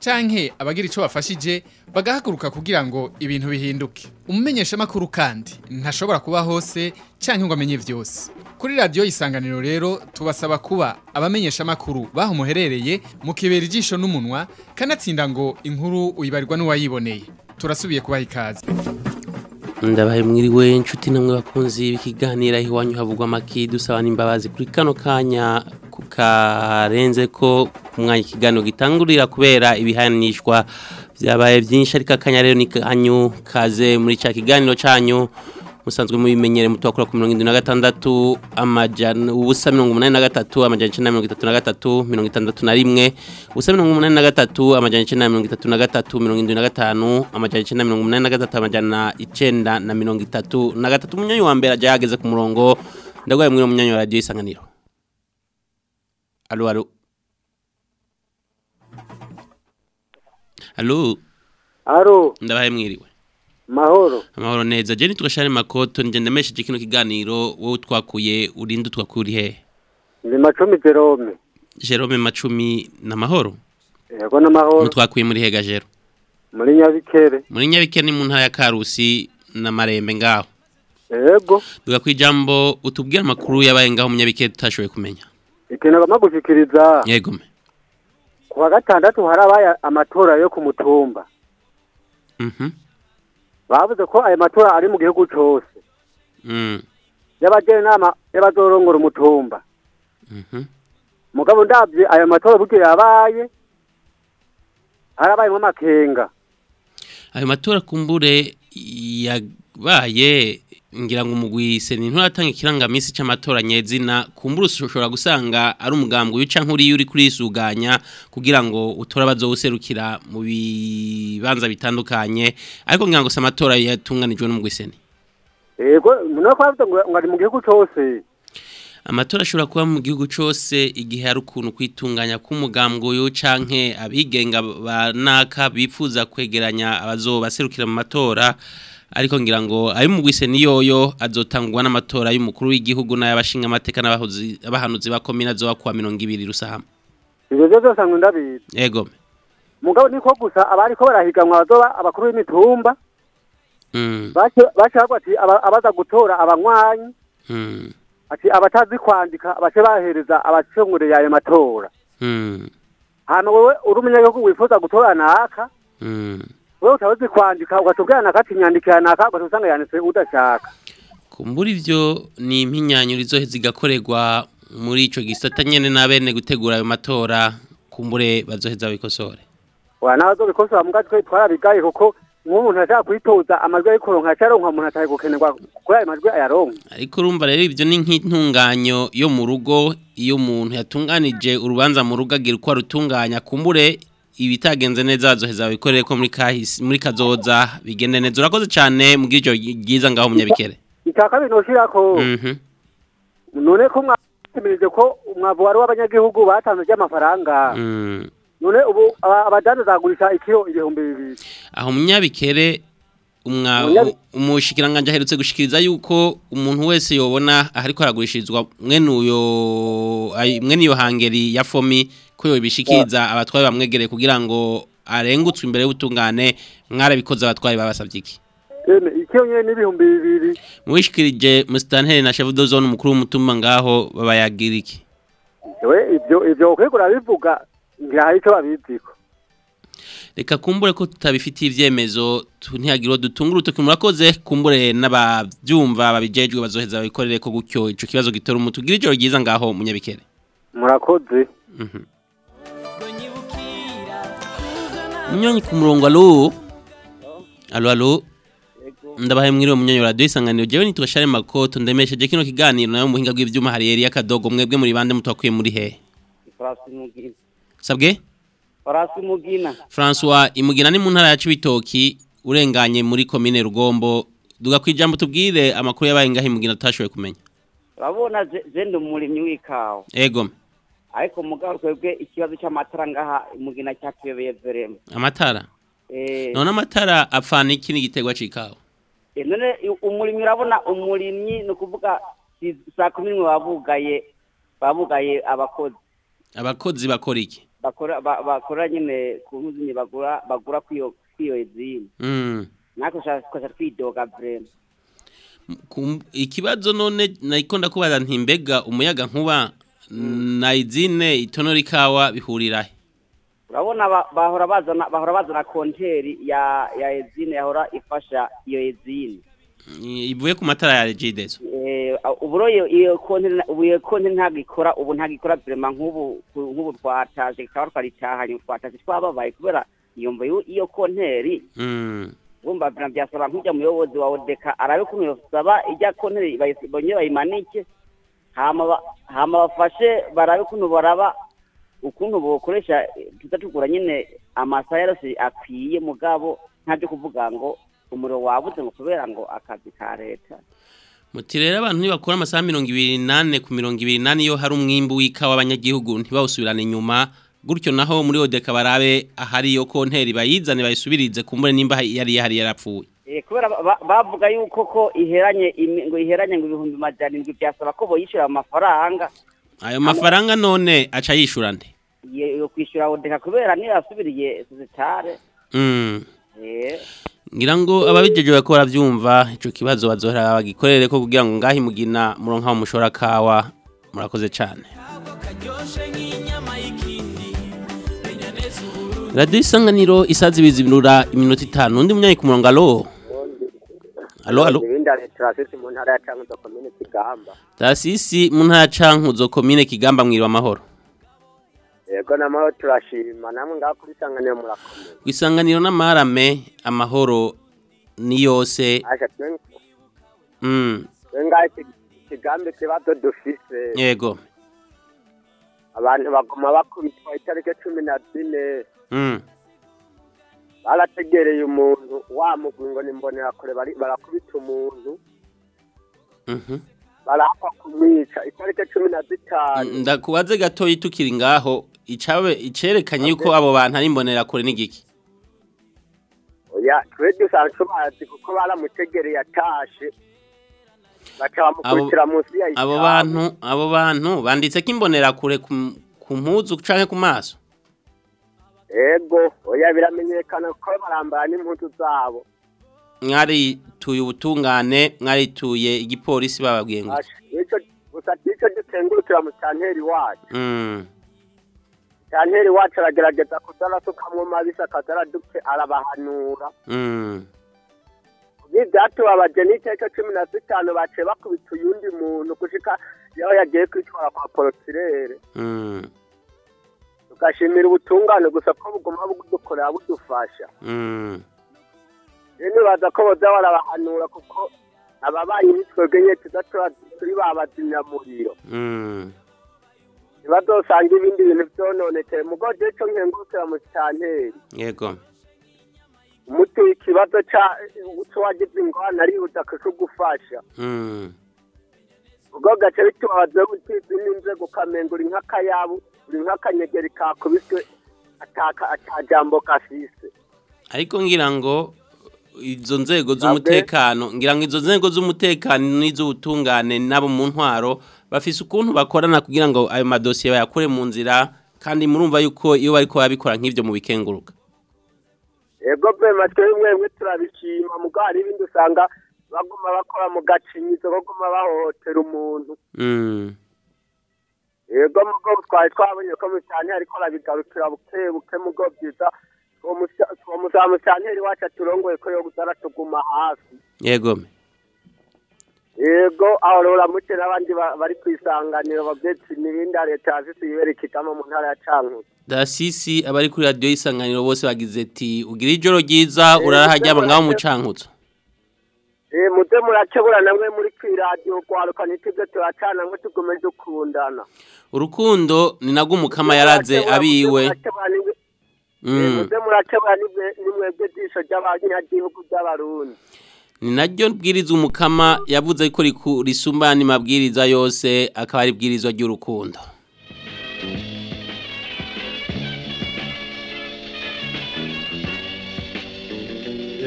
canke abagira ico bafashije bagahaguruka kugira ngo ibintu bihinduke. Umumenyesha makuru kandi ntashobora kuba hose canke ngo amenye vyose. Kuri radio isanganiro rero tubasaba kuba abamenyesha makuru baho muherereye mukibera ijisho n'umunwa kanatsinda ngo inkuru uyibarirwa n'uwayiboneye. Turasubiye kubaha ikaze. Ndabaye mwiriwe inshuti namwe bakunzi b'ikiganiro aho iwanyu havugwa amaki dusaba n'imbabazi kuri kano kanya. Karenze ko ku mwanya ikiganiro gitangurira kubera ibihanishwa byabaye byinshi ariko akanya rero ni kanyu kaze muri cya kiganiro cyanyu musanzwe mubimenyere mutwakura ku mirongo irindwi na gatandatu amajana ubusa mirongo umunani na gatatu amajana icyenda mirongo itatu na gatatu mirongo itandatu na rimwe. Ubusa mirongo umunani na gatatu amajana icyenda mirongo itatu na gatatu mirongo irindwi na gatanu amajana icyenda mirongo umunani na gatatu amajana icyenda na mirongo itatu na gatatu. Umunyanya wa mbere ajya yahageze ku murongo. Ndagwaye mwiriwe umunyanya wa radiyo isanganiro. Alo alo alo Aro, ndabaye mwiriwe mahoro. amahoro neza je nitugashare makoto nje ndamesheje kino kiganiro wowe twakuye urinde twakuri he Ndi macumi Jerome. Jerome Macumi na mahoro Yego n'amahoro. mutwakuye muri hega jero Muri Nyabikere. muri nyabike ni mu ntara ya Karusi na Marembe ngaho Yego. duga kwijambo utubwira amakuru yabaye ngaho mu nyabike tutashoboye kumenya Ikintu bagomba me Ku wa gatandatu harabaye amatora yo ku mutumba. mhm Bavuze ko ayo matora ari mu gihugu cose. mm Y'abajene nama y'abazorongora umutumba. mhm Mugabo ndavye ayo matora buryo yabaye. Harabayemo amakenga. ayo matora kumbure yabaye ngira ngo umugwise ni nturatanga ikirangamisi c'amatora nyezina kumbure ushobora gusanga ari umugambwe wica nkuri uri kurisuganya kugira ngo utore abazowuserukira mu bibanza bitandukanye. Ariko ngira ngo se amatora yatunganijwe n'umugwiseni Yego, muno kwavuze ngo ari mu gihugu cose. amatora ashobora kuba mu gihugu cyose igihe hari ukuntu kwitunganya k'umugambwe canke abigenga banaka bifuza kwegeranya abazobaserukira mu matora. Ariko ngira ngo ayo mu gwise niyoyo azotangwa n'amatora y'umukuru w'igihugu n'ay'abashinga amateka n'abahuzi abahanuzi ba komine azoba kuwa 200 rusahama. Ivyo vyose usanga ndabizi. yego. Mugabo niko gusa abariko barahiganwa bazoba abakuru b'imitumba. mm. Bace bace bavuga ati aba- abaza gutora abanywanyi. Mm. Ati abatazi kwandika bace bahereza abacungure yayo matora. Mm. Hano wewe uri umunyagihugu wifuza gutora naka? Mm. Wewe utazi kwandika ugatubwira naka ati nyandikira naka ugaca usanga yanditse udashaka. Kumbura ivyo ni impinyanyo zigakorerwa muri ico gisata nyene n'abene gutegura ayo matora kumbure bazoheza babikosore wa nawe azobikosora muga twe twarabigaye kuko nk'umuntu ashaka kwitoza amajwi ari kuronka acaronka umuntu atari gukenerwa kuri ayo majwi ayaronka. Ariko urumva rero ibyo ni nk'intunganyo yo mu rugo iyo umuntu yatunganije urubanza mu rugo agira uko arutunganya kumbure ibitagenze neza bazoheza babikorere ko muri kahisi muri kazoza bigende neza. Urakoze cyane mugira ijoro ryiza ngaho munyabikere. Icya kabiri noshirako mhm. None ko mwatemirije ko umwavu wari w'abanyagihugu batanze ry'amafaranga mm. none ubu aba- abadandaza bagurisha ikiro ibihumbi bibiri. Aho munyabikere umushikiranganje aherutse gushikiriza yuko umuntu wese yobona ahariko aragurishirizwa. Mwene iyo hangeri ya fomi ko yobishikiriza abatwari bamwegereye kugira ngo arengutswe imbere y'ubutungane mwarabikoze abatwari babasavye iki? Nyene n'ibihumbi bibiri. Mwishikirije musitanteri na chef de zone umukuru w'umutumba ngaho babayagira iki? We ivyo ivyo ukwegura bivuga ngira hari ico babiziko. Reka kumbure ko tutabifitiye ivyemezo tu- ntihagire uwo dutunga urutoki murakoze kumbure n'abavyumva babijejwe bazoheza babikorere ko gutyo ico kibazo gitora umuti ugira ijoro ryiza ngaho munyabikere. Murakoze. Munyonyi ku murongo alo alo alo ndabaye mwiriwe munyonyi wa radio isanganiro jewe nitwa Share Makoto ndemesheje kino kiganiro. Nayo muhinga bw'ivyuma hari Elia Kadogo mwebwe muri bande mutwakuye muri he? Farasi Mugina. sabwe. François imugina ni mu ntara ya Cibitoki urenganye muri commune Rugombo. Duga kwijambo tubwire amakuru yabaye ngaho imugina tutashoboye kumenya? Urabona je ndi umurimyi w'ikawa. ego. Ariko mugabo twebwe ikibazo cy'amatara ngaha Mugina cyatuyobeye verema. amatara? Eh, none amatara apfana iki n'igitegwa c'ikawa? Eh, none umurimyi urabona umurimyi ni ukuvuga saa kumi n'imwe babugaye babugaye abakozi. Abakozi bakora iki? Bakora ba- bakora nyine ku nkuzi bagura bagura kwiyo kwiyo ezini mm. nako shaka twidoga verema ikibazo none nariko ndakubaza nti mbega umuyaga nkuba na izine itonora ikawa bihurirahe urabona ba- bahora bazana bahora bazana konteri ya ya ezine yahora ifasha iyo ezine I- ivuye ku matara ya regidezo Eh, ubu rero iyo konti ubu iyo konti ntabwo ikora ubu ntabwo ikora vrema nk'ubu ku- nk'ubu twataje ikaba twaritahanye twataje twababaye kubera iyo mvo iyo- konteri mm. wumva vrema byasaba nk'ujya muyobozi wa odeka arabe ukuntu yosaba ijya konteri bayimanike hama ba- hama bafashe barabe ukuntu baraba ukuntu bokoresha tuza tugura nyine amasaha yose akwiye mugabo ntabyo kuvuga ngo umuriro wabuze ngo kubera ngo akazi ka leta. Muti rero abantu ntibakora amasaha mirongo ibiri nane ku mirongo ibiri nane iyo hari umwimbu w'ikawa abanyagihugu ntibawusubirane inyuma. Gutyo naho muri odeka barabe ahari iyo konteri bayizane bayisubirize kumbure nimba yari yahari yarapfuye. Kubera ba- ba- bavuga yuko ko iheranye ngo iheranye ngo ibihumbi majana indwi byasaba ko boyishyura amafaranga ayo mafaranga none aca yishura nde? Yo kwishyura odeka kubera niyo yasubiriye sositare mm. eh. Ngira ngo ababijeje bariko baravyumva ico kibazo bazohora bagikorere ko kugira ngo ngaho imugina muronka mu mushora kawa murakoze cane. Radiyo isanganiro isazi bizibirura iminota itanu undi munyanyi ku murongo alo. Alo alo mu ntara ya cankuzo komine kigamba. Tasisi mu ntara ya cankuzo komine kigamba mwiriwe amahoro yego namahoro turashima. Namwe ngaho kuri isanganiro murakomeye. Ku isanganiro n'amarame amahoro ni yose. Mm. ngaho iki- ikigambi ikibazo dufise yego. Abantu baguma bakubitwa itariki cumi na zine. Mm. Barategereye umuntu wa mugwi ngo nimbonera kure bari- barakubita umuntu. Mhm. Barahakwa kumwica itariki cumi na zitanu. Ndakubaze gatoyi tukiri ngaho icabe icerekanye yuko abo bantu ari imbonera kure n'igiki oya twe dusanzwe tubazi kuko baramutegereye atashe. Bamukurikira munsi ya abo bantu abo bantu banditse ko imbonera kure ku- mpuzu canke ku maso? Ego oya biramenyekana ko barambara n'impuzu zabo mwarituye ubutungane mwarituye igipolisi bababwiye ngo gusa nico dutengurukira mu canteri wacu mm. canteri wacu aragerageza kudarasukamwo mabisi akaza araduke arabahanura Mm. ibi byatubabaje n'iteka cumi na zitanu baciye bakubita uyundi muntu gushika yaho yagiye kwitwara kwa porotirere Mm. Tugashimira ubutungane gusa ko buguma budukorera budufasha Mm. rero nibaza ko boza barabahanura kuko ababanyi nitwebwe nye tuza tura- turi babazimyamuriro Mm. ntibazosanga ibindi bintu vyononekeye mugo je co nkengurukira mu canteri yego umuti w'ikibazo ca uco wagize ingorane arihuta kukugufasha Mm. Ubwo gace bitubabaze utizi n'inzego ukamenga uri nk'akayabu uri nk'akanyegeri kakubiswe ataka atajambo gafise ariko ngira ngo izo nzego z'umutekano ngira ngo izo nzego z'umutekano n'iz'ubutungane nabo mu ntwaro bafise ukuntu bakorana kugira ngo ayo madosiye bayakure mu nzira kandi murumva yuko iyo bariko babikora nk'ivyo mu bikenguruka. Ego bema twe bimwe bimwe turabishima mugo hari ibindi usanga baguma bakora mu gacinyizo baguma bahohotera umuntu. Mm. ego mugo twari twabonye ko mu cyane ariko arabigarukira buke buke mugo byiza uwo musamusanteri wacu aturongoye ko yo gusara tuguma hafi yego. Yego aho ruramutse n'abandi ba- bari ku isanganiro babyetse n'ibindi leta yazise yiberekekamo mu ntara ya cankuzo dasisi abari kuri radiyo y'isanganiro bose bagize ati ugira ijoro ryiza uraraharyama ngaho mu cankutso Eh, muze murakebura namwe muri kwiradiyo kwaruka nitibyo turacana ngo tugume dukundana. Urukundo ni nagwo umukama yaraze abiwe. Mm. muze murakebura nimwe- nimwebwe jisho ry'abanyagihugu by'abarundi ni naryo bwiriza umukama yavuze ko riku- risumba andi mabwiriza yose akaba ari ibwirizwa ry'urukundo.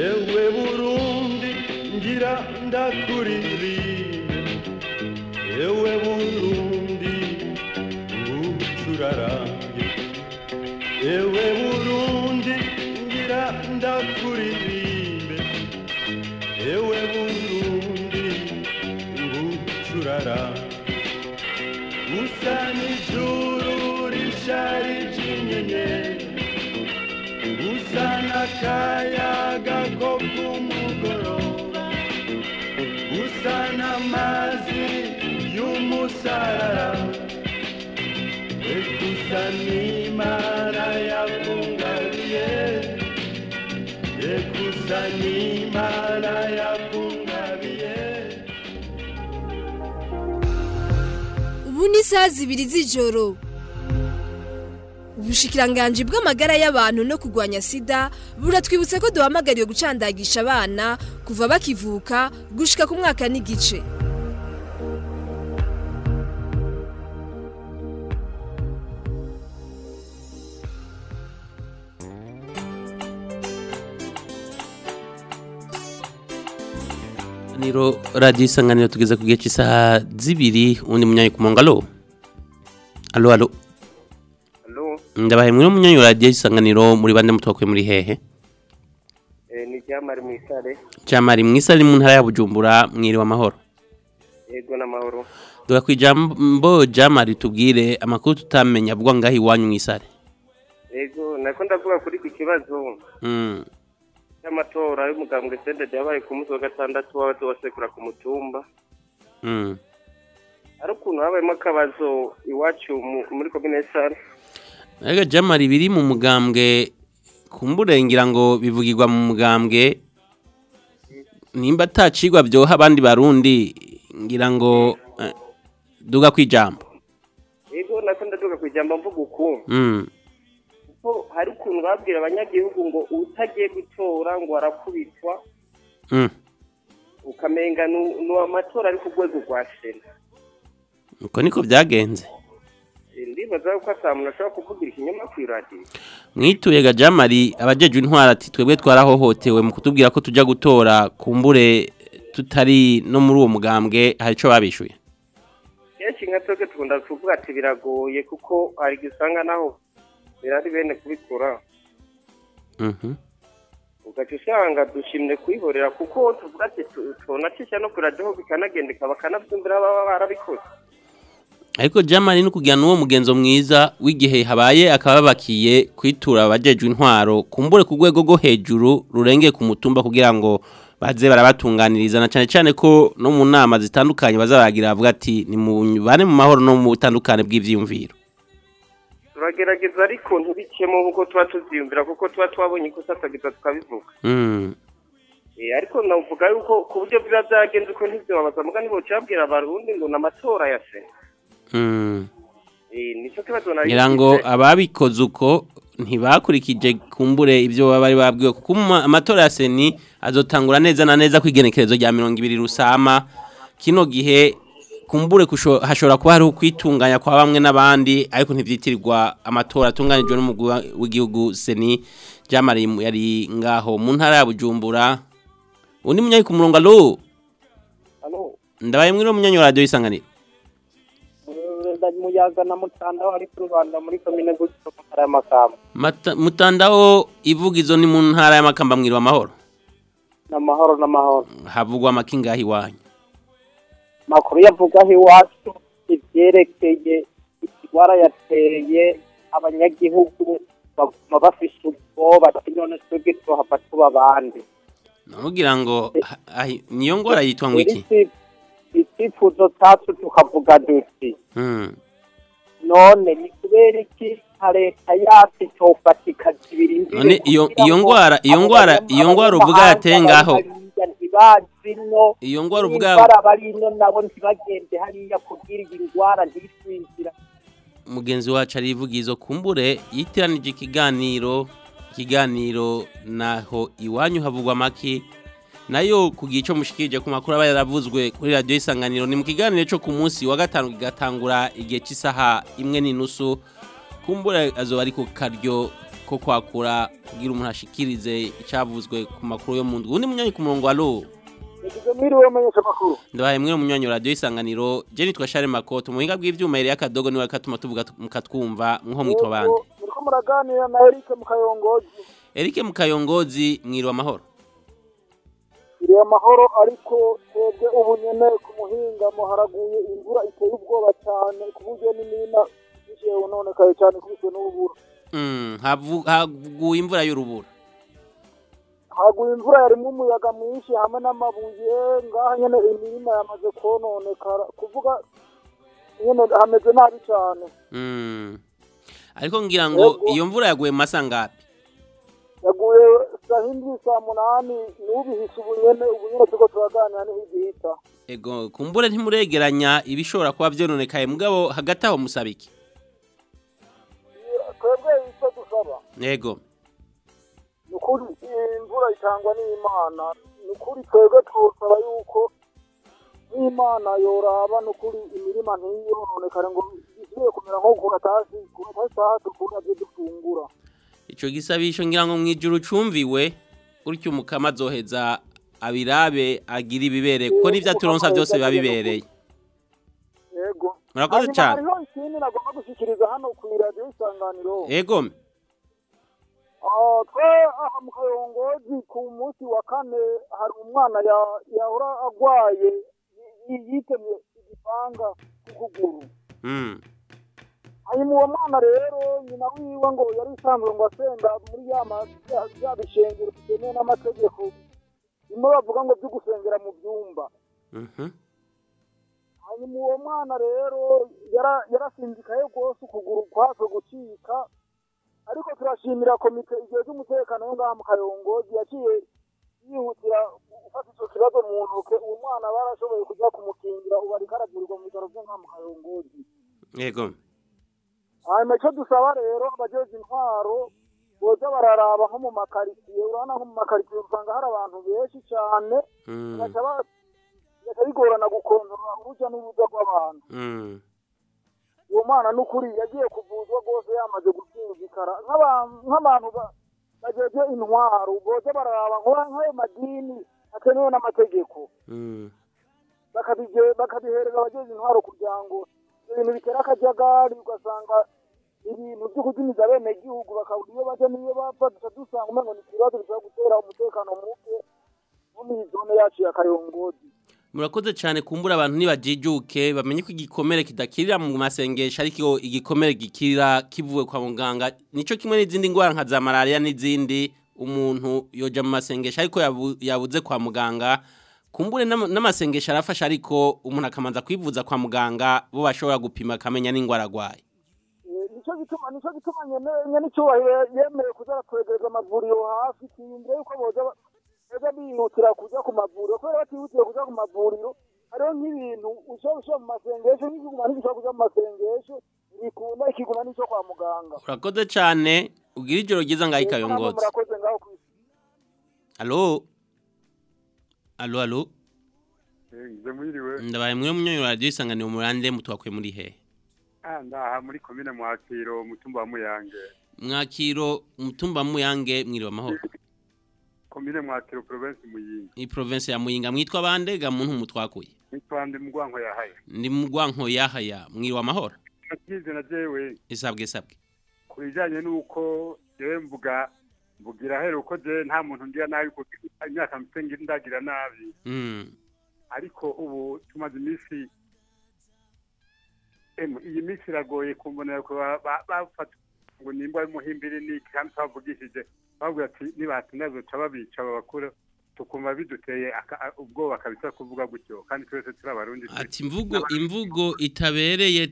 Ewe burundi ngira ndakuririmbe ewe burundi ngucurarange ewe burundi ngira ndakuririmbe ewe burundi ngucurarange usa n'ijuru risharije inyenyeri usa n'akayaga ko ku isaha zibiri z'ijoro. Ubushikiranganji bw'amagara y'abantu no kurwanya sida buratwibutsa ko duhamagariwe gucandagisha abana kuva bakivuka gushika ku mwaka n'igice. Radiyo isanganiro tugeze ku gihe cy'isaha zibiri undi munyanyi ku murongo alo alo muri munyanyi wa radiyo isanganiro muri bande mutokwe muri hehe eh, ni Jamari Mwisare, jamari mwisa ari mu ntara ya bujumbura mwiriwe amahoro yego n'amahoro. duga ku ijambo jamari tubwire amakuru tutamenya avugwa ngaho iwanyu mwisare Yego, nako ndavuga kuri iki kibazo cy'amatora y'umugambwe Sendede yabaye ku munsi wa gatandatu w'abato basekura ku mutumba. Ari ukuntu habayemo akabazo iwacu mu- muri komine Sare. Ega jamari biri mu mugambwe kumburengira ngo bivugirwa mu mugambwe nimba atacigwa byoha abandi barundi ngira ngo eh, duga kwijambo Yego, nako ndaduga ku ijambo mvuga ukuntu. mm. Kuko hari ukuntu babwira abanyagihugu ngo utagiye gutora ngo arakubitwa, Mm. ukamenga ni amatora ari ku rwego rwa Sena. Uko niko byagenze Ndibaza ko ata muntu ashobora kuvugira ikinyoma ku iradiyo. mwituye ga jamari abajejwe intwara ati twebwe twarahohotewe mu kutubwira ko tujya gutora kumbure tutari no muri uwo mugambwe hari ico babishuye kenshi nka twebwe tukunda kuvuga ati biragoye kuko hari igihe usanga naho birari bene kubikora Mhm. ugaca usanga dushimye kuyihorera kuko tuvuga ati tu- tunacisha no kuradiho bikanagendeka bakanabyumvira baba barabikoze ariko jamari no kugira n'uwo mugenzo mwiza w'igihe habaye akababakiye kwitura abajejwe intwaro kumbure ku rwego rwo hejuru rurengeye ku mutumba kugira ngo baze barabatunganiriza. Na cyane cyane ko no mu nama zitandukanye bazabaragira bavuga ati ni mu bane mu mahoro no mu butandukane bw'ivyiyumviro. Turagerageza ariko ntibicemo nk'uko tuba tubyiyumvira kuko tuba twabonye ikosa tukagiza tukabivuga. Mm. Eh, ariko navuga yuko ku buryo biba byagenze uko ntibyo babaza. Muga nibo cyabwira abarundi ngo ni amatora ya se. Mm. Ngira ngo ababikoze uko ntibakurikije kumbure ibyo baba bari babwiwe kuko amatora ya seni azotangura neza na neza kwigenekerezo rya mirongo ibiri rusama. Kino gihe kumbure kusho- hashobora kuba hariho kwitunganya kwa bamwe n'abandi ariko ntivyitirirwa amatora atunganijwe n'umugwi w'igihugu seni. Jamari yari ngaho mu ntara ya bujumbura. Undi munyanyi ku murongo alo ndabaye mwiriwe munyanyi wa radiyo isanganiro. Muyaga na mutanda ari ku Rwanda muri komine Gutyo mu ntara y'Amakamba. Mutandaho ivugizo ni mu ntara y'amakamba mwiriwe amahoro N'amahoro n'amahoro. havugwa amakingahi iwanyu Makuru yavugaho iwacu ivyerekeye ikigwara yateye abanyagihugu baguma bafise ubwoba ati none twebwe twohava tuba abandi Namugira ngo niyo ngwara yitwa ngo iki? Icyifuzo cyacu tukavuga duti Mm. None. Ni kubera iki? Leta yacu itofata ikazibira imbibe None iyo kugira iyo ngo ngwara iyo ngwara uvuga abanyamahanga yateye ngaho bari hariya ntibazi ino iyo ngwara uvuga ino nabo ntibagende hariya kubwira iyi ndwara ntitwinjira mugenzi wacu arivugizo kumbure yitiranije ikiganiro ikiganiro naho iwanyu havugwa make. Na yo ku gihe cyo mushikirije ku makuru aba yaravuzwe kuri radiyo isanganiro ni mu kiganiro cyo ku munsi wa gatanu kigatangura igihe cy'isaha imwe n'inusu kumbure azoba ari ku karyo ko kwakura kugira umuntu ashikirize icyavuzwe ku makuru yo mu ndwi undi munyanya ku murongo wa amakuru ndabaye mwe munyanya wa radiyo isanganiro je nitwa Share Makoto muhinga bw'ivyuma yari akadogo ni we katuma tuvuga mukatwumva mwo mwitwa bande? muriko muraganira na Eric Mukayongozi. Eric Mukayongozi mwiriwe amahoro iri amahoro ariko twebwe ubu nyene ku muhingamo haraguye imvura iteye ubwoba cyane ku buryo n'imina bishewe nonekaye cyane kubiswe n'ububura Mm, haguye imvura y'urubura. Haguye imvura yarimwo umuyaga mwinshi hamwe n'amabuye ngaha nyene imirima yamaze kononekara kuvuga nyene hameze nabi cyane. Mm. ariko ngira ngo iyo mvura yaguye mu masa ngapi? Yaguye saa hindwi saa munani n'ubihise ubu nyene ubu nyene turiko turaganira ni ho igihita ego kumbure ntimuregeranya ibishobora kuba vyononekaye. Mugabo hagati aho musaba iki twebwe icyo dusaba. Ego. Ni ukuri imvura itangwa n'imana. Ni ukuri twebwe twosaba yuko n'imana yoraba ni ukuri imirima ntiyononekare ngo isubire kumera nko kuratasi kuratasi hacu kurabyo dufungura. Ico gisabisho ngira ngo mwijuru cumviwe gutyo umukama azoheza abirabe agira ibibereye kuko n'ivyo aturonsa byose biba bibereye. Yego. Murakoze Hanyuma cane. hariho ikindi nagomba gushikiriza hano ku iradiyo isanganiro ego Ah, twe aha mu kayongozi ku munsi wa kane hari umwana ya- yahora agwaye yi- yi- yitemye igipanga ku kuguru. Hanyuma uwo mwana rero nyina wiwe ngo yari isanzwe ngo asenga muri ya bishengero bitemewe n'amategeko. Bimwe bavuga ngo byo gusengera mu byumba. Mhm. hanyuma uwo mwana rero yara- yarasinzikaye rwose ukuguru kwatse gucika ariko turashimira komite igihe cy'umutekano yo ngaha mu kayongozi yaciye yihutira gufata icyo kibazo mu ntoke uwo mwana barashoboye kujya kumukingira ubu ariko aravurirwa mu bitaro byo ngaha mu kayongozi ego hanyuma icyo dusaba rero abajeje intwaro boza bararaba nko mu makaritsiye urabona nko mu makaritsiye usanga hari abantu benshi cyane Mm. bigaca bigorana gukontorora urujya n'uruza rw'abantu Mm. uwo mwana n'ukuri yagiye kuvuzwa rwose yamaze gusinzikara nk'abantu nk'abantu ba- bajeje intwaro boza bararaba nk'ayo madini atemewe n'amategeko Mm. bakabihereza abajeje intwaro kugira ngo ibintu bitera akajagari ugasanga ibintu byo kudiniza bene gihugu bakabura iyo baja n'iyo bava duca dusanga umengo ni ikibazo bishobora gutera umutekano muke nko muri zone yacu ya kayongozi murakoze cyane kumbura abantu nibajijuke bamenye ko igikomere kidakirira mu masengesho ariko igikomere gikirira kivuwe kwa muganga nico kimwe n'izindi ndwara nka za malaria n'izindi umuntu yoja mu masengesho ariko yabu- yabuze kwa muganga. Kumbure n'ama- n'amasengesho arafasha ariko umuntu akamanza kwivuza kwa muganga bo bashobora gupima akamenya n'ingwara arwaye. Nico gituma nico gituma nyene nyene icyubahiro yemeye kuza twegereza amavuriro hafi kiyumvire yuko boza boza bihutira kuja ku mavuriro? Kubera batihutiye kuja ku mavuriro hariho nk'ibintu ushobora gushira mu masengesho n'ikiguma ntigishobora kuja mu masengesho bikunda ikiguma n'ico kwa muganga. Urakoze cyane ugira ijoro ryiza ngaho ku alo alo alo ndabaye mwe munyonyo radiyo isanganiro murande mutwakwe muri hehe Ah, ndaha muri komine mwakiro umutumba wa muyange. Mwakiro umutumba muyange mwiriwe amahoro komine mwakiro province muyinga. Ni province ya muyinga. Mwitwa bande ga muntu mutwakuye nitwa ndi mugwanko yahaya ndi mu rwanko yahaya mwiriwe amahoro nakize na jewe. Isabwe isabwe ku bijanye n'uko jewe mvuga mvugira hera uko je nta muntu ngira nabi kuko imyaka mfite ngira ndagira nabi. Mm, ariko ubu tumaze iminsi Em, iyi minsi iragoye kumbonera bafata. Ngo nimba ari muhimbiri n'iki kandi twavugishije bavuga ati nibatinda zoca babica babakure tukumva biduteye ubwoba kabisa kuvuga gutyo kandi twese turi abarundi ati imvugo imvugo itabereye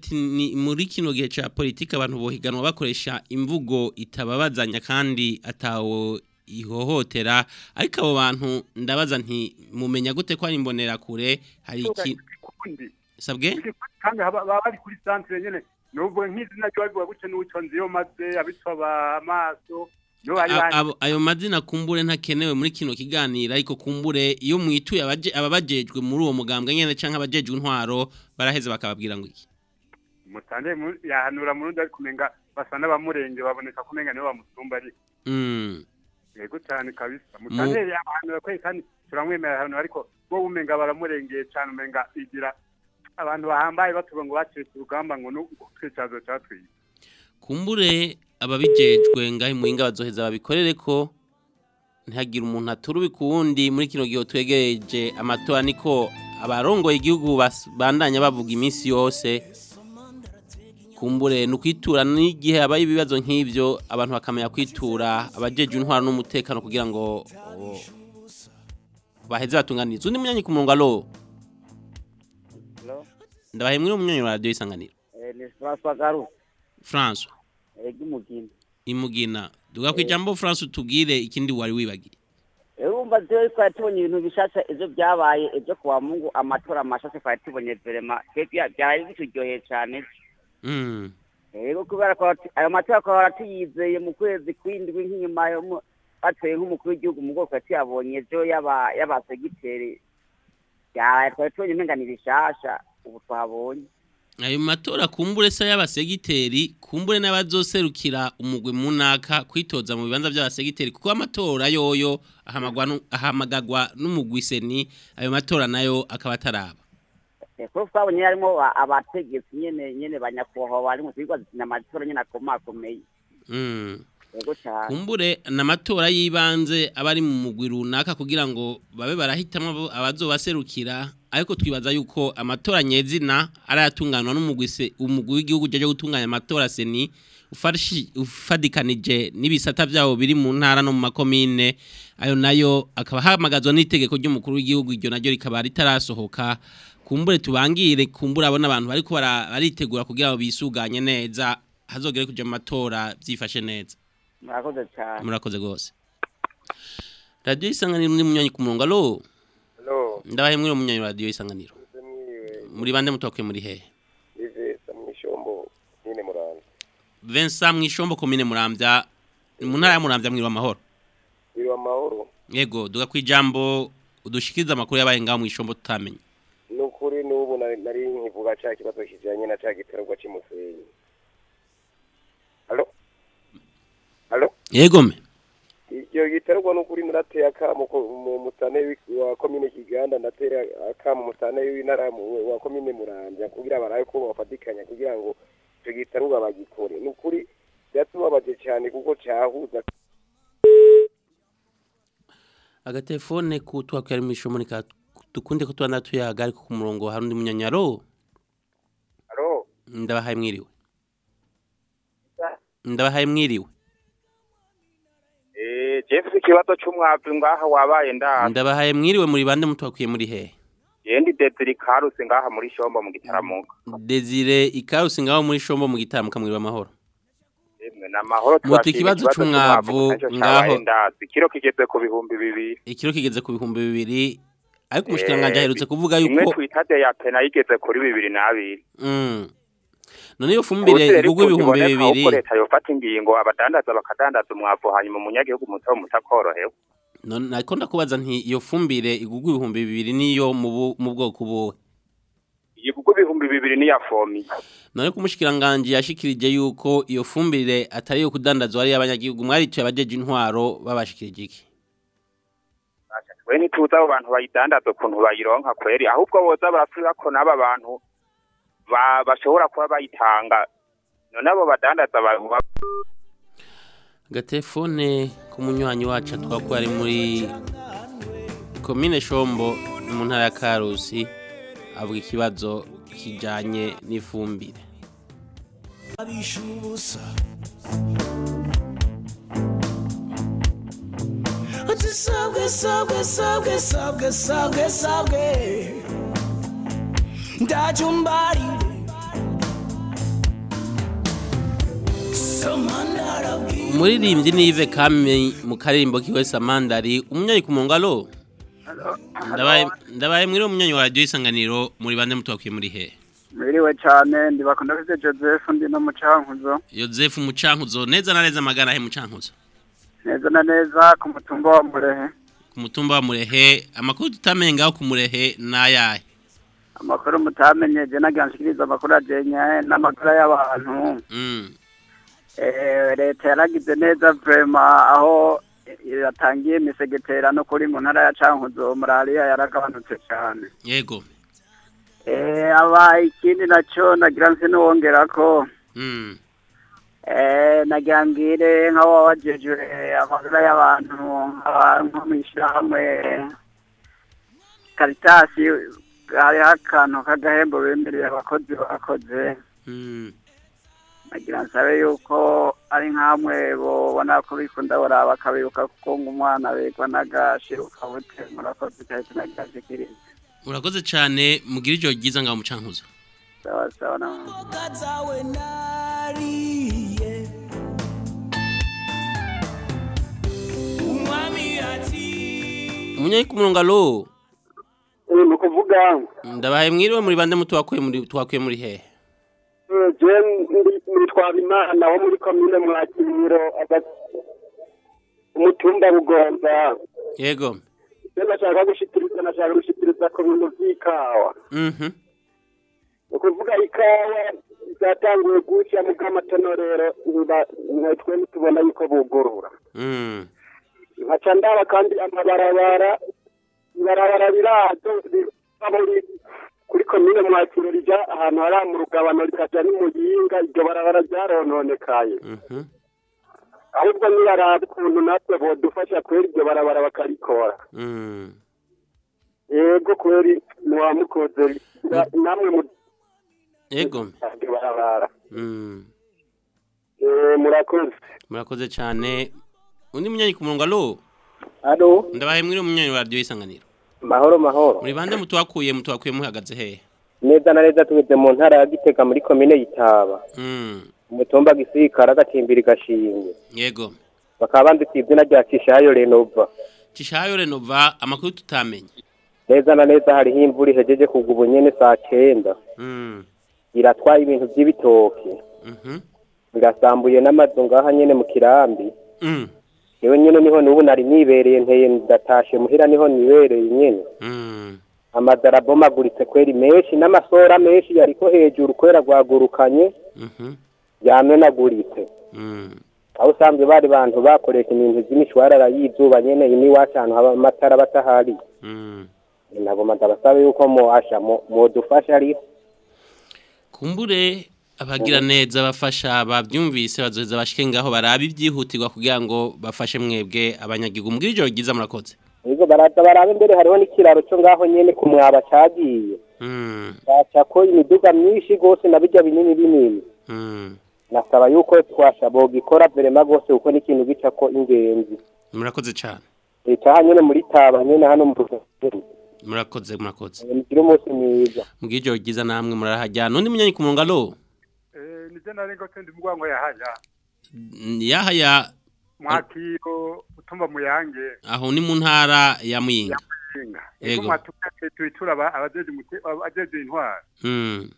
muri kino gihe ca politika abantu bohiganwa bakoresha imvugo itababazanya kandi atawo ihohotera ariko abo bantu ndabaza nti mumenya gute ko ari imbonera kure? Hari iki? Kundi sabwe? Kandi baba bari kuri centre nyene? Nuvuga nk'izina ryo bavuga gutyo n'uco nziyo maze abitwa ba maso nibo bari A- bandi abo- ayo mazina kumbure ntakenewe muri kino kiganiro ariko kumbure iyo mwituye abaje- ababajejwe muri uwo mugambwe nyene canke abajejwe intwaro baraheze bakababwira ngo iki? Mutande mu- yahanura murundi ari kumenga basa n'abamurenge baboneka kumenga nibo bamusumba ari. Mm. yego cyane kabisa. Mutande yahanura kwe kandi turamwemera hano ariko bo umenga baramurengeye cyane umenga igira abantu bahambaye batuvuga ngo bacitse urugamba ngo n'utwicazo cyatwiye kumbure ababijejwe ngahe muhinga bazoheza babikorere ko ntihagire umuntu aturubi ku wundi muri kino gihe twegereje amatora niko abarongoye igihugu bandanya bavuga iminsi yose. Kumbure ni ukwitura n'igihe habaye ibibazo nk'ibyo abantu bakamenya kwitura abajejwe intwaro n'umutekano kugira ngo o, baheze batunganize undi munyanyi ku murongo alo? Ndabahe mwiri umunyanyi wa radiyo isanganiro. Eh, ni François Garus François. Ega umugina imugina duga ku ijambo France utubwire ikindi wari wibagiye. Urumva rero twari tubonye ibintu bishasha ejo byabaye ejo kuwa mungu amatora mashasha twari tubonye verema byari bituryoheye cyane mm. rero kubera ko ayo matora twahora tuyizeye mu kwezi kw'indwi nk'inyuma batoye nk'umukuru w'igihugu mu bwoko tuyabonye ejo y'aba- y'abasegiteri twari tubonye umenga ni bishasha ubu twabonye ayo matora kumbure se y'abasegiteri kumbure n'abazoserukira umugwi munaka kwitoza mu bibanza by'abasegiteri kuko amatora yoyo ahamagagwa n'umugwi seni ayo matora na yo akaba ataraba. Eh, kuko twabonye harimo abategetsi nyene nyene banyakubahwa bari mu twigwa zina amatora nyene akomakomeye. Mm. cyane kumbure n'amatora y'ibanze abari mu mugwi runaka kugira ngo babe barahitamo abo- abazobaserukira ariko twibaza yuko amatora nyezina arayatunganwa n'umugwi se umugwi w'igihugu uje gutunganya amatora seni ufadikanije n'ibisata byabo biri mu ntara no mu makomine. Ayo na yo akaba hamagazwa n'itegeko ry'umukuru w'igihugu iryo naryo rikaba ritarasohoka. Kumbure tubangire kumbure abona abantu bariko baritegura kugira ngo bisuganye neza hazogere kuja mu matora byifashe neza. Murakoze cyane murakoze rwose. Radiyo isanganiro ni munyanya ku murongo alo Mwiri munyanya wa radiyo isanganiro muri bande mutokwe muri hehe. Vincent mwishombo komine muramvya mu ntara ya muramvya mwiri amahoro Mwiriwe amahoro. yego duga kwijambo udushikiriza amakuru yabaye ngaho mwishombo tutamenye Nukuri n'ubu nari nkivuga ca kibazo kijanye na ca giterwa cy'umusenyi. Hello? Hello? yego me Iryo giterwa n'ukuri murateye akamo ko- mu mutane wi- wa komine Kiganda ndatera akamo mutane w'intara mu- wa komine Muramvya kugira barabe ko bafatikanya kugira ngo icyo giterwa bagikore. Nukuri byatubabaje cyane kuko cyahuza agatelefone ku twakwira mwishombo nika dukunde ko tubana tuyaga ariko ku murongo hari undi munyanyaro? Ndabahaye mwiriwe. Ndabahaye mwiriwe. Eh, Jeff ikibazo c'umwavu ngaha wabaye ndaha. ndabahaye mwiriwe muri bande mutwakwiye muri hehe Yendi Desire Karuse ngaha muri Shombo mu gitaramuka. Desire ikarusi ngaho muri shombo mu gitaramuka mwiriwe amahoro Muti c'umwavu naco ngaho- cabaye ndazi. Kiro kigeze ku bihumbi bibiri. ikiro kigeze ku bihumbi bibiri ariko umushikiranganji aherutse kuvuga Imwe yuko twitade ya pena yigeze kuri bibiri n'abiri. None iyo fumbire igugwa ibihumbi bibiri leta yofata ingingo abadandaza bakadandaza umwavu hanyuma umunyagihugu muto mutakorohewe. none ariko ndakubaza nti iyo fumbire igugwa ibihumbi bibiri niyo mu bwoko buwe Igugwa ibihumbi bibiri ni ya fomi. none ko umushikiranganji yashikirije yuko iyo fumbire atari iyo kudandazwa ari y'abanyagihugu mwarituye abajeje intwaro babashikirije iki we ntituzi abo bantu bayidandaza ukuntu bayironka kweri ahubwo boza barasubira ko n'aba bantu ba- bashobora kuba bayitanga. None abo badandaza ba- ba- agatelefone k'umunywanyi wacu twakuye ari muri komine shombo mu ntara ya karusi avuga ikibazo kijanye n'ifumbire. Abisha ubusa Ati sabwe sabwe sabwe sabwe sabwe sabwe. Ndajumbarire samandara umuririmbyi nive kame mu karirimbo kiwe samandari umunyanyi ku mungalo. Ndabaye ndabaye muri umunyanyi wa radio isanganiro muri bande mutwakwiye muri he? Mwiriwe cyane ndibakunda kwize Joseph ndi no mucankuzo Joseph Mucankuzo neza na neza magana he Mucankuzo neza na neza ku mutumba wa Murehe. Ku mutumba wa Murehe amakuru tutamenga ku Murehe nayahe amakuru mutamenye je naganshikiriza amakuru ajenye n'amakuru y'abantu. Mm. Eh leta yaragize neza vraiment aho yatangiye imisegetera no kuri mu ntara ya Cankuzo malaria yaragabanutse cyane. Yego. Eh aba ikindi naco nagira nse nuwongera ko mm. Eh, nagira ngire nk'abo wabajejwe amagara y'abantu nk'aba- nko mw'ishyirahamwe karitasi hariho akantu k'agahembo bemereye abakozi bakoze. Mm nagira nsabe yuko ari nk'amwe bobona ko bikunda boraba bakabibuka kuko ng'umwana begwa n'agashiruka bute murakoze cyahise nagira nshikirize urakoze cyane mugira ijoro ryiza ngaho Mucankuzo sawa sawa na mboga zawe nariye. Umwami ni ukuvuga ndabaye mwiriwe muri bande mutwakwiye muri twakwiye muri he? Eh, je ndi muri twabimana wo muri komine mwakiro aga- umutumba bugonza yego nashaka gushikiriza nashaka gushikiriza ku bintu vy'ikawa mhm. Ni ukuvuga ikawa zatanguye gushya mu bw'amatonorero twwe ntitubona yuko bugurura. Mm. Nkaca ndaba kandi amabarabara ibarabara rirazo muri kuri komine mwakiro rija ahantu hari mu rugabano rikaja n'imuyinga iryo barabara ryarononekaye. Mhm. Ahubwo niraraba ukuntu natwe bodufasha kwera iryo barabara bakarikora. Mm. Yego kweri muwamukoze namwe mu yego. barabara. Mm. Eh, murakoze. Murakoze cyane. Undi munyanyi ku mungalo Alo, ndabaye mwiriwe umunyanyi wa radio isanganiro. Mahoro mahoro. muri bande mutwakuye mutwakuye muhagaze he Neza na neza tugeze mu ntara ya Gitega muri komine Yitaba. mm Umutumba gisirikara gatimbiri gashinge. yego Bakaba banditse izina rya Cishayo Renova. Cishayo Renova amakuru tutamenye Neza na neza hariho imvura ihejeje kugwa ubu nyene saa kenda. mm Iratwaye ibintu by'ibitoki. mhm Birasambuye n'amazu ngaha nyene mu kirambi. Yewe nyene ni ho nubu nari nibereye nteye ndatashe muhira ni ho nibereye nyene. mm Amadara bomaguritse kweri menshi n'amasora menshi yariko hejuru kwera gwagurukanye mhm. yamenaguritse. mm aho usanzwe bari bantu bakoresha ibintu by'imishwarara y'izuba nyene ini ahantu haba amatara batahari. Mm nagoma ndabasaba yuko moasha mo- modufasha ariho kumbure abagira neza bafasha bavyumvise bazoheza bashike ngaho baraba ibyihutirwa kugira ngo bafashe mwebwe abanyagihugu. Mugira ijoro ryiza murakoze. Ego baraza barabe mbere hariho n'ikiraro cyo ngaho nyene ku mwaba cagiye mm baca ko imiduga myinshi gose na bijya binini binini. Mm nasaba yuko twasha bogikora verema gose kuko n'ikintu gica ko ingenzi. Murakoze cyane icaha nyene muri taba nyene hano mu murakoze murakoze. Mugire umunsi mwiza. Mugira ijoro ryiza namwe murahajyana undi munyanyi ku nije narenga ndi mugwango yahaja yahaya mwakiro utumba muyange. aho ni mu ntara ya muyinga. Inga Yego. ego mwatuka tuitura abajeje abajeje intwara mm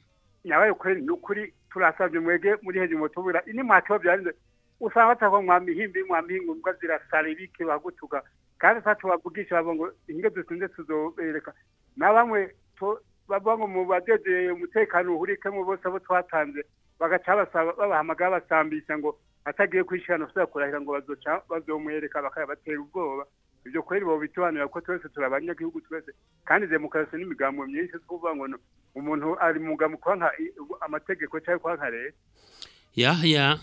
nyabaye kweli nukuri turasabye mwege muri heje mutubura ini mwatu byarinze usanga batakwa mwamihimbi mwamihingo mbwa zirasara ibiki bagutuka kandi satu bavugisha babo ngo inge dusinze tuzobereka. Na bamwe to- bavuga ngo mu bajeje umutekano uhurikemo bose abo twatanze. Bagaca babahamagara basambisha ngo atagiye kwishirana usubira kurahira ngo bazoca bazomwereka bakabatera ubwoba. Ibyo kweli bo bitubanira ko twese turi abanyagihugu twese kandi demokarasi n'imigambo myinshi twuvuga ngo umuntu ari mu mugambo kwanka amategeko cyangwa kwanka leta yahaya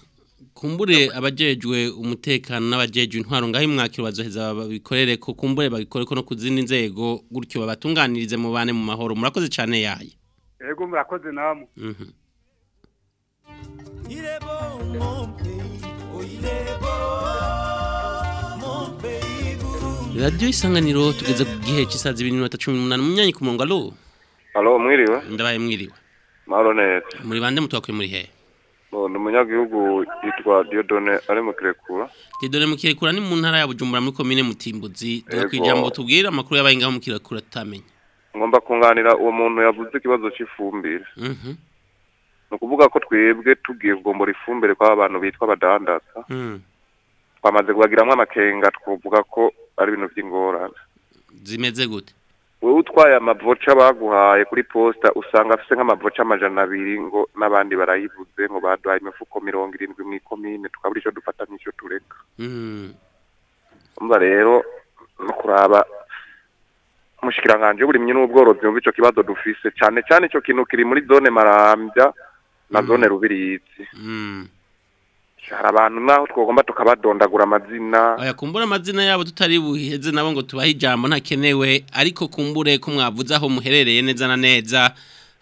kumbure abajejwe umutekano n'abajejwe intwaro ngaho imwakiro bazoheza babikorere ko kumbure babikore ko no ku zindi nzego gutyo babatunganirize mu bane mu mahoro. Murakoze cyane yahaya yego murakoze namwe. Mhm Il est bon, mon pays. radiyo isanganiro tugeze ku gihe cy'isaha zibiri n'iminota cumi n'umunani umunyanyi ku murongo alo Alo, mwiriwe? ndabaye mwiriwe Mahoro neza. muri bande mutwakuye muri hehe Bo, ni umunyagihugu yitwa Diodone ari mu Kirekura. Tidore mu Kirekura ni mu ntara ya Bujumbura muri komine Mutimbuzi tuga Yego. kwijambo tubwira amakuru yabaye ngaho mu Kirekura tutamenye Ngomba kunganira uwo muntu yavuze ikibazo cy'ifumbire. mhm Ni ukuvuga ko twebwe tugiye kugombora ifumbire kwa abantu bitwa abadandaza. mm. Twamaze kubagiramwo amakenga twovuga ko ari ibintu by'ingorane. zimeze gute Wewe utwaye amavoca baguhaye kuri posta usanga afise nk'amavoca amajana abiri ngo n'abandi barayibuze ngo baduhaye imifuko mirongo irindwi mw'ikomine tukabura ico dufata n'icyo tureka. mm. umva rero no kuraba umushikiranganje w'uburimyi n'ubworozi yumva ico kibazo dufise cane cane ico kintu kiri muri zone marambya na zone rubirizi mm. hari abantu naho twogomba tukabadondagura amazina. Aya kumbura amazina yabo tutari buheze nabo ngo tubahe ijambo ntakenewe ariko kumbure ko mwavuze aho muherereye neza na neza.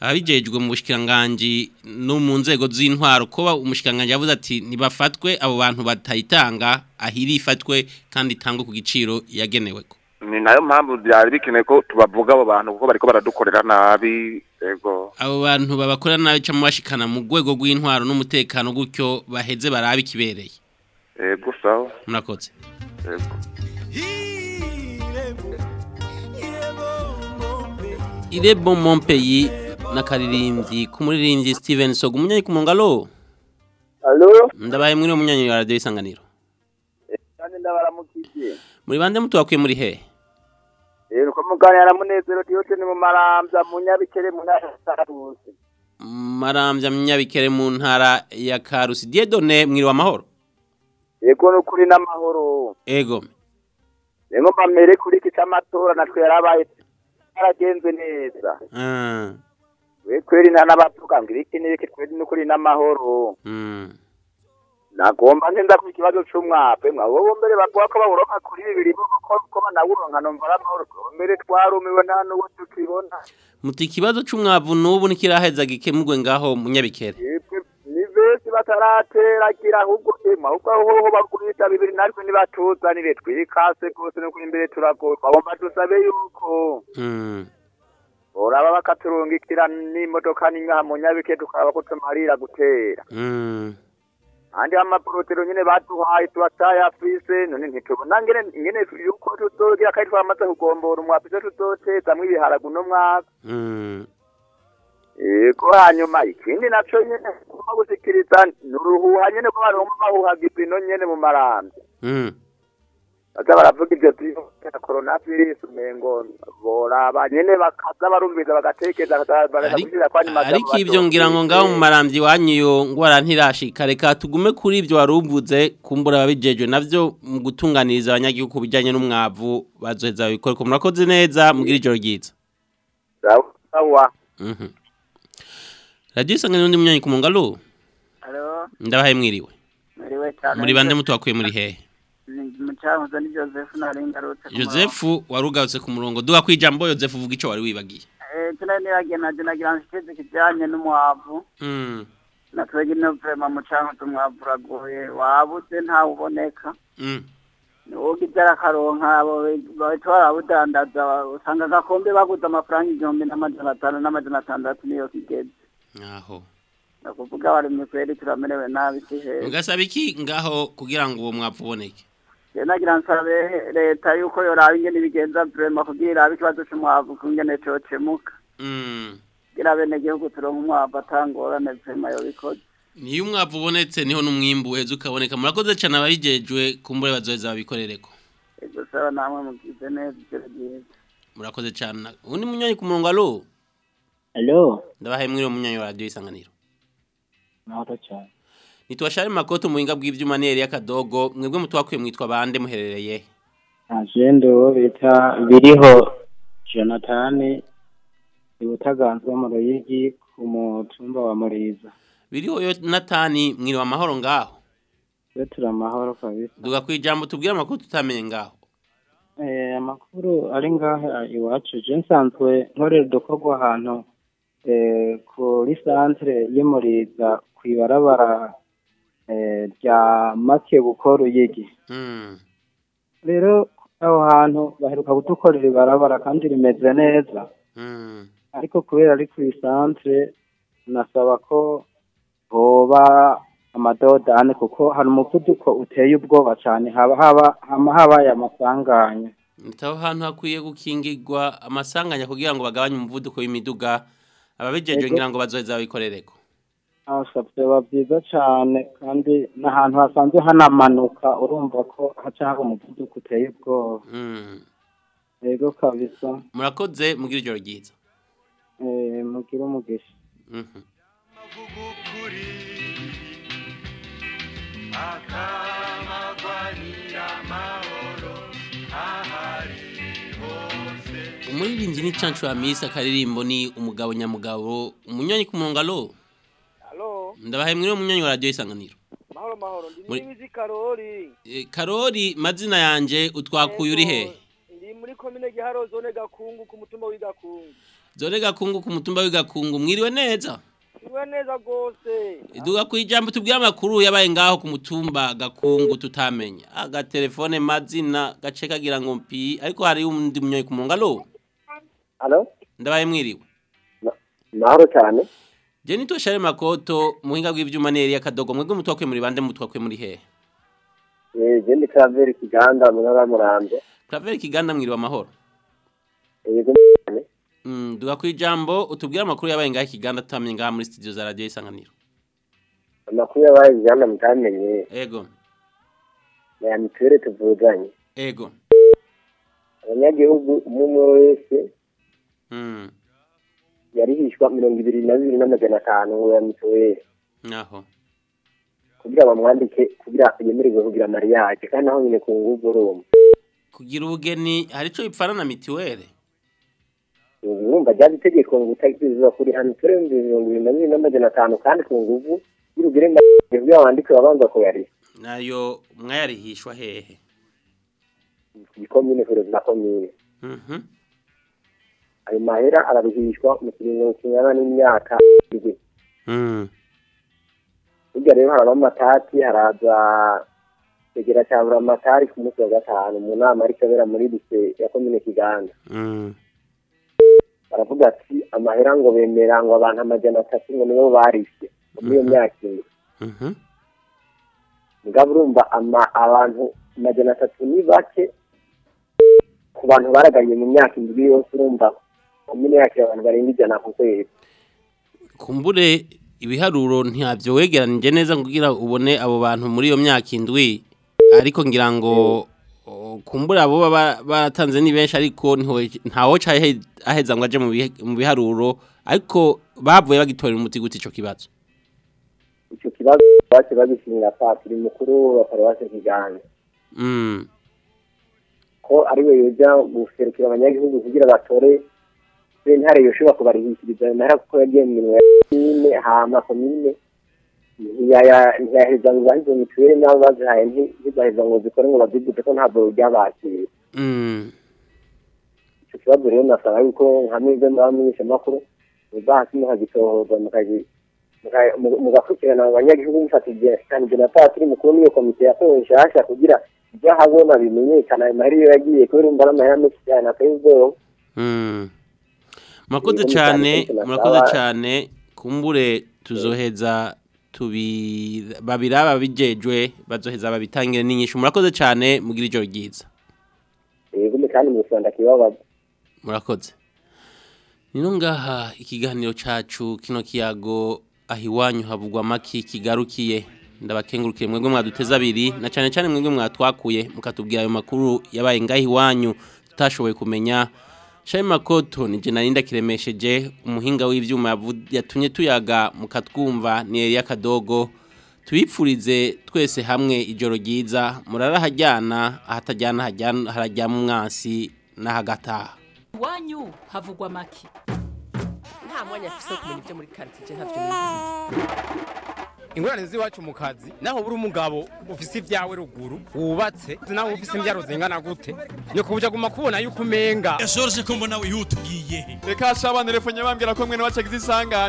Abijejwe mu bushikiranganje no mu nzego z'intwaro ko ba- umushikiranganje yavuze ati nibafatwe abo bantu batayitanga ahiri ifatwe kandi itangwe ku giciro yagenewe ni na yo mpamvu byari bikeneye ko tubavuga abo bantu kuko bariko baradukorera nabi. Abo bantu babakora nabi cyangwa bashikana mu rwego rw'intwaro n'umutekano gutyo baheze barabe ikibereye. Ego sawa. Murakoze. Ego irebo mompeyi n'akaririmbyi k'umuririmbyi steven soga. Umunyanyi ku mungalo? Alo, ndabaye muri umunyanyi wa radiyo isanganiro. Kandi ndabaramukije. muri bande mutubakuye muri he? Uko muganira munezero yose ni mu marambya mu nyabikere mu ntara ya Karusi. marambya myabikere mu ntara ya karusi diedone mwiriwe amahoro Yego no kuri n'amahoro. ego Yego mbamere kuri iki cy'amatora natwe yarabaye yaragenze neza. Ah, We kweri nta n'abavuga ngo iki n'iki no kuri n'amahoro. Nagomba ngenza ku kibazo c'umwape mwabo bo mbere bavuga ko bawuronka kuri bibiri ko banawuronka numva amahoro mbere twarumiwe nta n'uwo tukibona. muti ikibazo c'umwavu n'ubu nikiraheza gikemurwe ngaho munyabikere. Ni benshi batarateragira ahubwo ema ahubwo aho ho bagurisha bibiri natwe nibatuzanire. Twikase rwose no kuri imbere turagorwa. Bagomba dusabe yuko. Mm. boraba bakaturungikira n'imodoka n'inyaha mu nyabike tukaraba ko tumarira gutera. Mm. Andi amaporotero nyene baduhaye tubatayafise none ntitubona ngene ngene yuko tuzogira kandi twamaze kugombora umwapi zo tuzotezamwo ibiharage uno mwaka Mm. Yego hanyuma ikindi naco nyene kuma gushikiriza nuruhuha nyene ko abantu bahuhaga ipino nyene mu marambi Mm. Baza baravuga ivyo vya coronavirus umengo boraba nyene bakaza barumviza bagatekeza bagakushira kwa nyuma ariko ivyo ngira ngo ngaho mu maramvyi wanyu iyo ngwara ntirashika. Reka tugume kuri ivyo warumvuze kumbura ababijejwe navyo mu gutunganiriza abanyagihugu bijanye n'umwavu bazoheza babikore ko murakoze neza mugira ijoro ryiza. Sawa Mhm. radiyo isanganiro ndi munyanyi ku mungalo Halo, ndabahaye mwiriwe. Mwiriwe cyane. muri bande mutubakuye muri hehe? Mucankuzo ni Joseph ku Joseph warugarutse ku murongo duha kwijambo Joseph uvuga ico wari wibagiye murongo. Eh, tuna niragiye naje nagira nshiteze kijanye n'umwavu. Mm. Natwege no vrema mucankuzo umwavu uragoye. Wabuze ntawe uboneka. Mm. Uwo kijara karonka abo batwara budandaza usanga gakombe baguze amafaranga igihumbi n'amajana atanu n'amajana atandatu niyo kigeze. aho Nakuvuga bari mu kweri turamerewe nabi sihe. mugasaba iki ngaho kugira ngo uwo mwavu uboneke nagira nsabe leta yuko yoraba ingene ibigenza vrema kugira irabe ikibazo c'umwavu kungene cocemuka. Mm. kugira bene gihugu turonka umwavu atangorane vrema yobikoze. niyo umwavu ubonetse ni ho n'umwimbu uheza ukaboneka murakoze cyane ababijejwe kumbure bazoheza babikorereko Ego sawa namwe mugize neza ijoro ryiza. murakoze cyane undi munywanyi ku murongo alo Alo, ndabahaye mwiriwe munywanyi wa radiyo isanganiro mahoro cyane. Makoto mu buhinga bw'ivyuma neri y'akadogo mwebwe mutwakuye mwitwa bande muherereye. Agende uwo bita biriho. Jonathan ibutaganzwe mu Ruyigi ku mutumba wa Muriza. biriho yo natani mwiriwe amahoro ngaho? Twe turi amahoro kabisa. duga kwijambo tubwire amakuru tutamenye ngaho. Eh, amakuru ari ngaha iwacu. Je nsanzwe nkorera udukorwa ahantu eh, kuri santere y'Imuriza kw'ibarabara eh, rya makebuko ruyigi Mm. rero aho hantu baheruka kudukorera ibarabara kandi rimeze neza Mm. ariko kubera ari ku isantre nasaba ko hoba amadodani kuko hari umuvuduko uteye ubwoba cyane haba habaye amasanganya Nitaho hantu hakwiye gukingirwa amasanganya kugira ngo bagabanye umuvuduko w'imiduga ababijejwe Ego. ngira ngo bazoheza babikorereko byaba byiza cyane kandi n'ahantu hasanzwe hanamanuka urumva ko haca haba umuvuduko uteye ubwoba. Mm. yego kabisa. Murakoze mugira ijoro ryiza. Eh, mugire umugisha. Mhm. umuririmbyi ni cancu wa misi akaririmbo ni umugabo nyamugabo umunyonyi ku murongo Halo, ndabahaye mwiriwe umunyonyi wa radiyo isanganiro mahoro mahoro. Ndi Muri- nibizi Karori. Eh, karori mazina yanje utwakuye uri he Ndi muri komine Giharo zone Gakungu ku mutumba w'Igakungu. zore gakungu ku mutumba w'igakungu mwiriwe neza Iwe neza gose. duga ku ijambo tubwire amakuru yabaye ngaho ku mutumba gakungu tutamenya agatelefone mazina gace kagira ngo mpi ariko hari undi munyonyi ku murongo alo Halo? ndabaye mwiriwe Mahoro cyane. Je nitwa share makoto muhinga bw'ivyuma neri akadogo mwebwe mutwakwe muri bande mutwakwe muri hehe Eh, je ndi Claver Kiganda mu ntara ya Muramvya. Claver Kiganda mwiriwe amahoro Yego cyane. Mm, duga ku ijambo utubwire amakuru yabaye ngaho Kiganda tutamye ngaha muri studio za radio isanganiro Amakuru yabaye Kiganda mutamenye. ego Na ya mituweli tuvuganye. ego Abanyagihugu umwe wese mm. Yarihishwa mirongo ibiri na bibiri n'amajana atanu ya mituweli. naho. Kugira bamwandike kugira yemererwe kugira mariage kandi naho nyine ku nguvu urumva kugira ubugeni hari ico bipfana na mitiwere urumva ryari itegeko ngo utagirizwa kuri hano turenze mirongo ibiri na bibiri n'amajana atanu kandi ku nguvu y'urugere kugira wandike wabanza kuyariha. Nayo mwayarihishwa hehe? Ikomine kure na komine. Ayo mahera ararihishwa mu kiringo kingana n'imyaka ibiri mm. burya rero haraba amatati haraza kegera cya buri amatari ku munsi wa gatanu mu nama ariko abera muri lise ya komine kiganda Mm. baravuga ati amahera ngo bemera ngo abantu amajana atatu ngo nibo barishe muri iyo myaka indwi Mhm. mugabo urumva abantu amajana atatu ni bake ku bantu baraganye mu myaka indwi yose urumva komine yakira abantu barenga ijana ku kwezi kumbure ibiharuro ntabyo wegeranije neza kugira ubone abo bantu muri iyo myaka indwi ariko ngira ngo o, kumbure abo baba baratanze ni benshi ariko ntawoca ahe- aheza ngo aje mu biharuro ariko bavuye bagitorera umuti gute ico kibazo? Icyo kibazo bace bagishinga patiri mukuru wa paruwasi kiganda mm. ko ari we yoja guserukira abanyagihugu kugira batore sentare yoshobora kubarihishiriza mahera kuko yagiye mu minwe ya komine hama komine. Ntiyaheza ngo bahe izo mituweli n'abo bazihaye nti- ntizaheza ngo zikore ngo bazigute ko ntabwo ryabakiriye Mm. icyo kibazo rero nasaba yuko nka mwebwe mwamenyeshamakuru muza hasi mukagitohoza mukagi- muka- mu- mugakurikirana abanyagihugu mufatishije na patiri mukuru n'iyo komite yatowe nshasha kugira ibyo ahabona bimenyekana. Ayo mahera iyo yagiye kubera umva n'amahera menshi cyane ateye ubwoba. Mm. Murakoze cyane murakoze cyane. Kumbure tuzoheza tubi babiraba bijejwe bazoheza babitangire n'inyishu murakoze cyane mugira ijoro ryiza murakoze. Nino ngaha ikiganiro cacu kino kiyago aho iwanyu havugwa maki kigarukiye. Ndabakengurukiye mwebwe mwaduteze abiri na cyane cyane mwebwe mwatwakuye. Mukatubwira ayo makuru yabaye ngaho iwanyu tutashoboye kumenya. Shai Makoto ni jena ninda kiremesheje umuhinga w'ivyuma yatumye tuyaga mukatwumva ni Elia Kadogo. Tubipfurize twese hamwe ijoro ryiza murara hajyana ahatajyana hajyana harajyamo umwansi n'ahagataha. Iwanyu havugwa make. Nta mwanya afise kumenya ibyo muri karitsiye ntavyo nizi ingorane z'iwacu mu kazi naho buri umugabo ufise ibyawe ruguru wubatse naho ufise imbyaro zingana gute. Ni kubuja guma kubona yuko umenga. George ko mbona wihutubwiye reka sha abana telefone bambwira ko mwene wacagize isanganya